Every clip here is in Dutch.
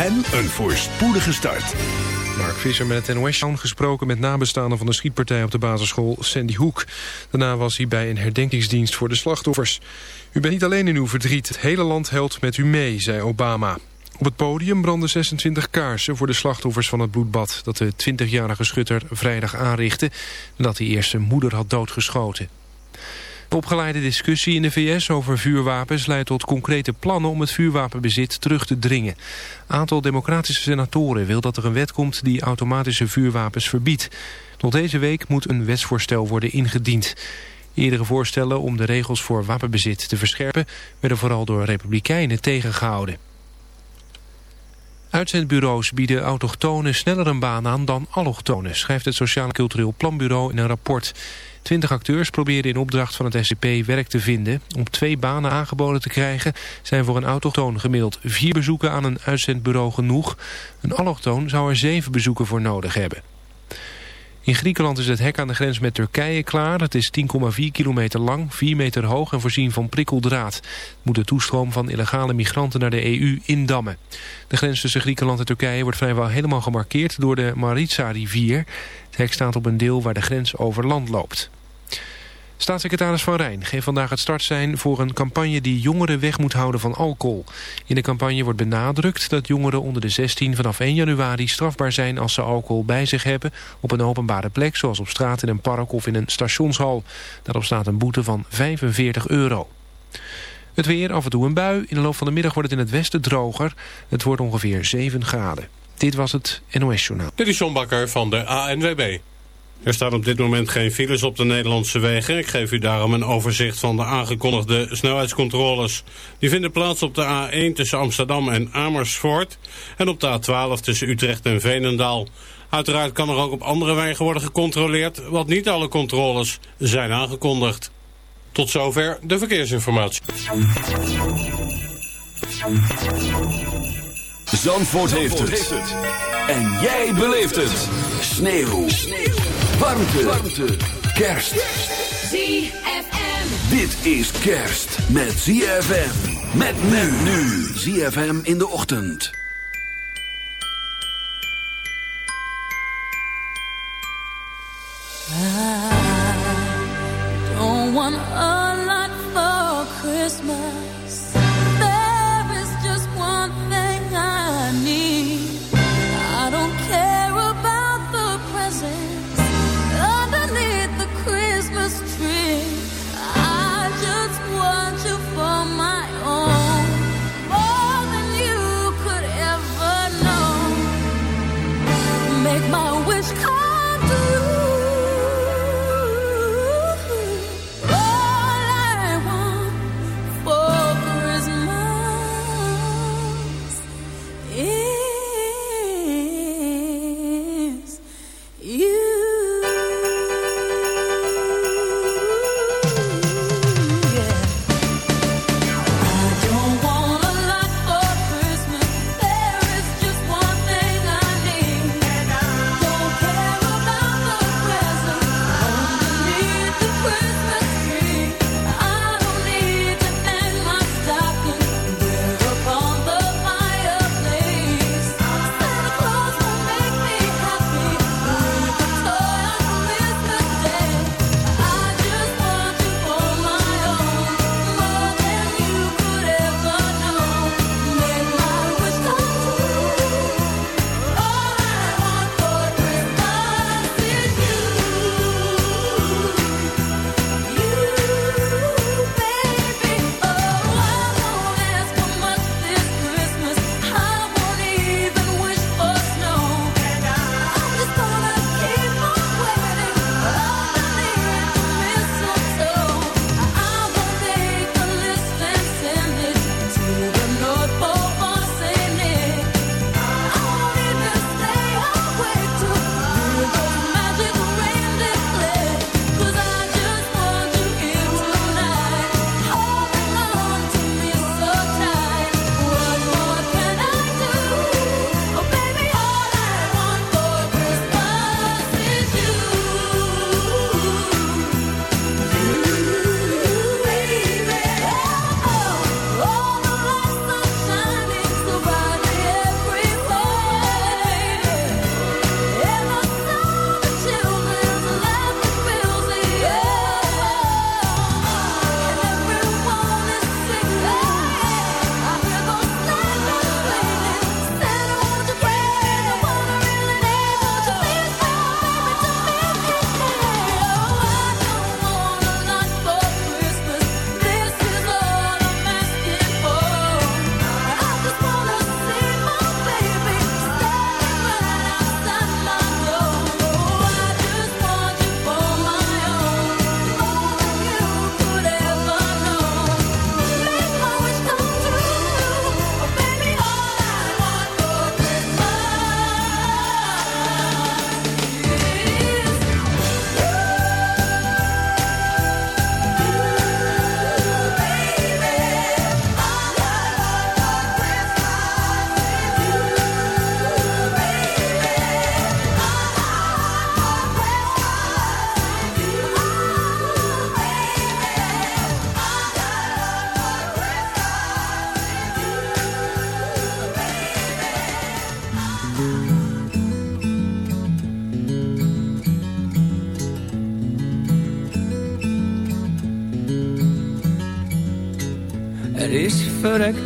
en een voorspoedige start. Mark Visser met het NOS gesproken met nabestaanden van de schietpartij op de basisschool Sandy Hook. Daarna was hij bij een herdenkingsdienst voor de slachtoffers. U bent niet alleen in uw verdriet, het hele land helpt met u mee, zei Obama. Op het podium brandden 26 kaarsen voor de slachtoffers van het bloedbad... dat de 20-jarige schutter vrijdag aanrichtte... nadat hij eerst zijn moeder had doodgeschoten. De opgeleide discussie in de VS over vuurwapens leidt tot concrete plannen om het vuurwapenbezit terug te dringen. Aantal democratische senatoren wil dat er een wet komt die automatische vuurwapens verbiedt. Tot deze week moet een wetsvoorstel worden ingediend. Eerdere voorstellen om de regels voor wapenbezit te verscherpen werden vooral door republikeinen tegengehouden. Uitzendbureaus bieden autochtonen sneller een baan aan dan allochtonen, schrijft het Sociaal Cultureel Planbureau in een rapport. Twintig acteurs probeerden in opdracht van het SCP werk te vinden. Om twee banen aangeboden te krijgen zijn voor een autochtoon gemiddeld vier bezoeken aan een uitzendbureau genoeg. Een allochtoon zou er zeven bezoeken voor nodig hebben. In Griekenland is het hek aan de grens met Turkije klaar. Het is 10,4 kilometer lang, 4 meter hoog en voorzien van prikkeldraad. Het moet de toestroom van illegale migranten naar de EU indammen. De grens tussen Griekenland en Turkije wordt vrijwel helemaal gemarkeerd door de Maritsa-rivier. Het hek staat op een deel waar de grens over land loopt. Staatssecretaris Van Rijn geeft vandaag het startsein voor een campagne die jongeren weg moet houden van alcohol. In de campagne wordt benadrukt dat jongeren onder de 16 vanaf 1 januari strafbaar zijn als ze alcohol bij zich hebben op een openbare plek zoals op straat, in een park of in een stationshal. Daarop staat een boete van 45 euro. Het weer, af en toe een bui. In de loop van de middag wordt het in het westen droger. Het wordt ongeveer 7 graden. Dit was het NOS Journaal. Dit is John Bakker van de ANWB. Er staan op dit moment geen files op de Nederlandse wegen. Ik geef u daarom een overzicht van de aangekondigde snelheidscontroles. Die vinden plaats op de A1 tussen Amsterdam en Amersfoort... en op de A12 tussen Utrecht en Veenendaal. Uiteraard kan er ook op andere wegen worden gecontroleerd... want niet alle controles zijn aangekondigd. Tot zover de verkeersinformatie. Zandvoort, heeft, het. En jij beleeft het. Sneeuw. Warmte. Warmte. Kerst. ZFM. Dit is kerst met ZFM. Met men nu. ZFM in de ochtend. I don't want a lot for Christmas.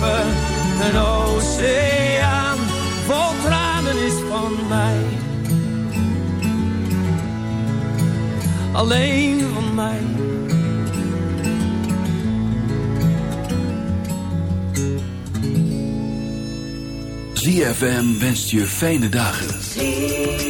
kruipen. Een oceaan vol tranen is van mij. Alleen van mij. ZFM wenst je fijne dagen.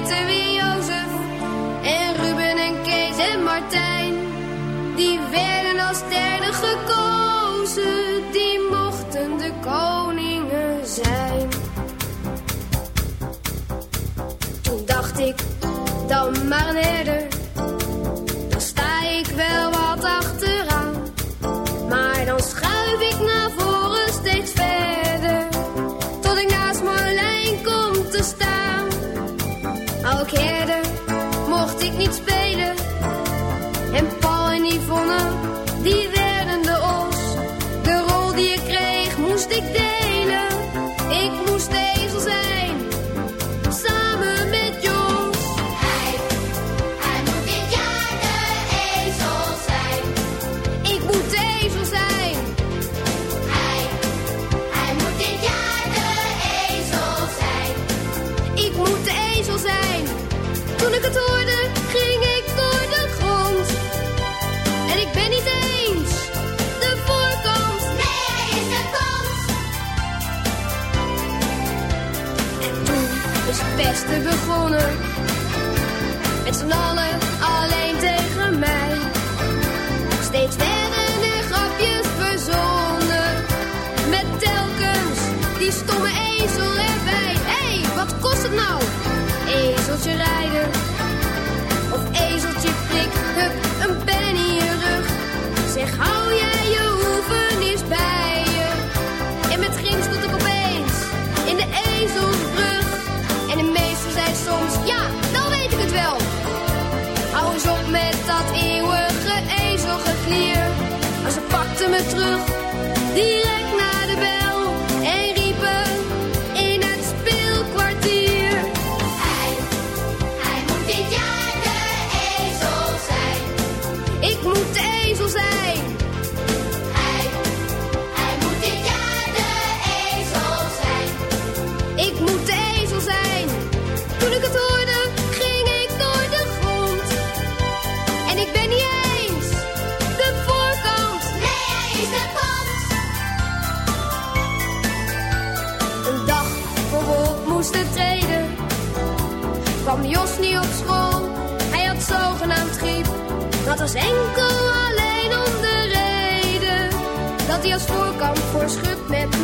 to me. Elk mocht ik niet spelen. En Paul en Yvonne corner was enkel alleen om de reden dat hij als voorkant voorschut met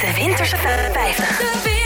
de Winterse 50.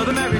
of the merry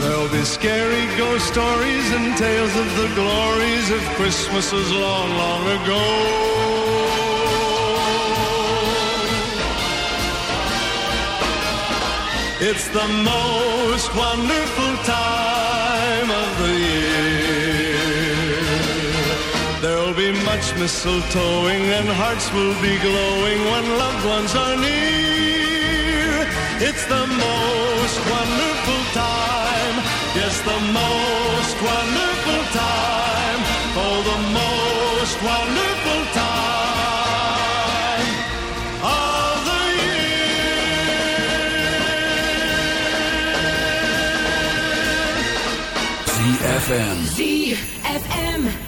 There'll be scary ghost stories and tales of the glories of Christmases long, long ago. It's the most wonderful time of the year. Much mistletoeing and hearts will be glowing when loved ones are near. It's the most wonderful time. Yes, the most wonderful time. Oh, the most wonderful time of the year. ZFM. ZFM.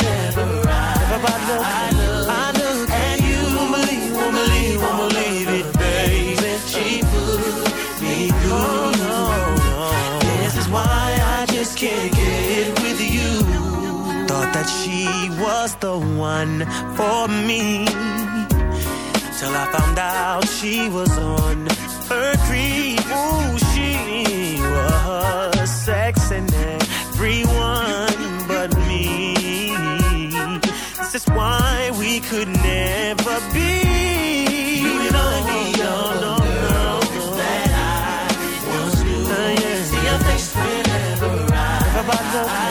was the one for me. Till I found out she was on her creep. Ooh, she was sexing everyone but me. This is why we could never be. You remind me of the girl that I once uh, knew. See your face whenever I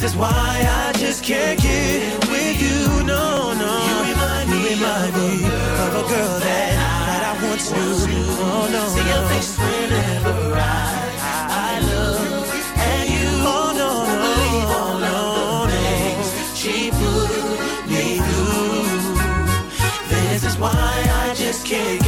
This is why I just can't get with you. No, no. You remind me, of, a girl that, that I, I once knew. Oh, no. See your face whenever I. Why I just can't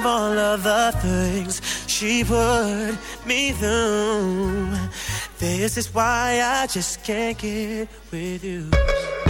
believe all of the things she put me through. This is why I just can't get with you.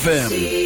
ZFM.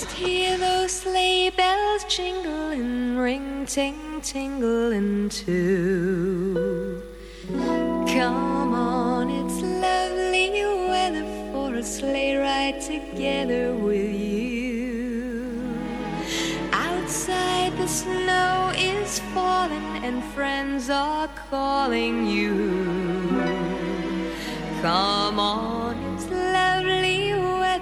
Just hear those sleigh bells jingle and ring, ting, tingling too. Come on, it's lovely weather for a sleigh ride together with you. Outside the snow is falling and friends are calling you. Come on,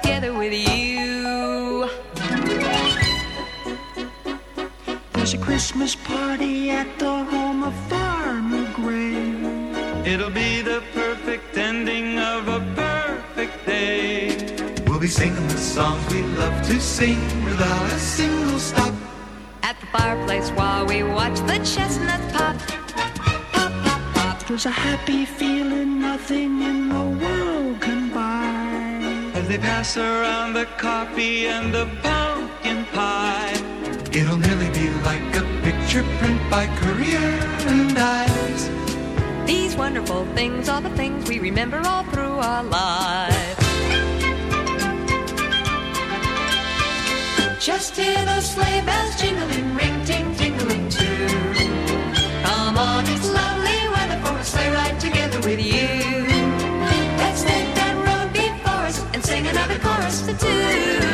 Together with you. There's a Christmas party at the home of Farmer Gray. It'll be the perfect ending of a perfect day. We'll be singing the songs we love to sing without a single stop. At the fireplace while we watch the chestnuts pop. pop, pop. There's a happy feeling nothing in the world can buy. As they pass around the coffee and the pumpkin pie. It'll nearly be like a picture print by Career and Eyes. These wonderful things are the things we remember all through our lives. Just hear those sleigh bells jingling, ring, ting, tingling too. Come on, it's lovely weather for a sleigh ride together with you. worse to do.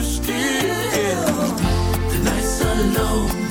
You still. The nights are long,